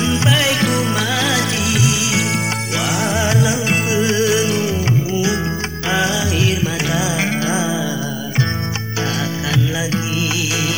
sampai ku mati walau penuh air mata takkan lagi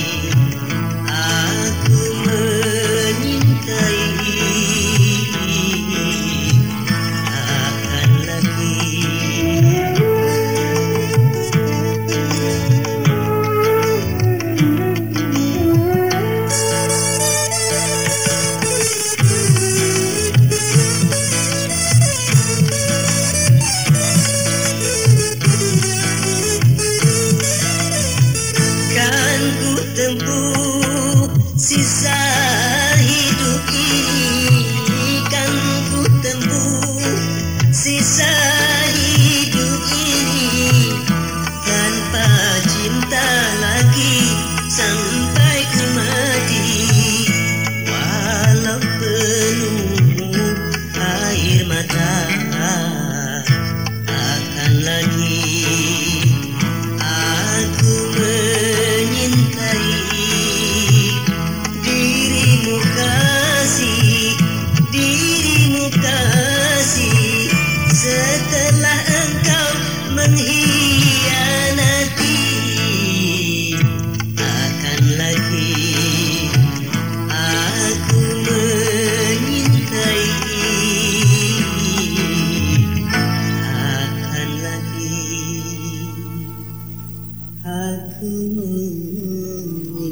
Mm-hmm.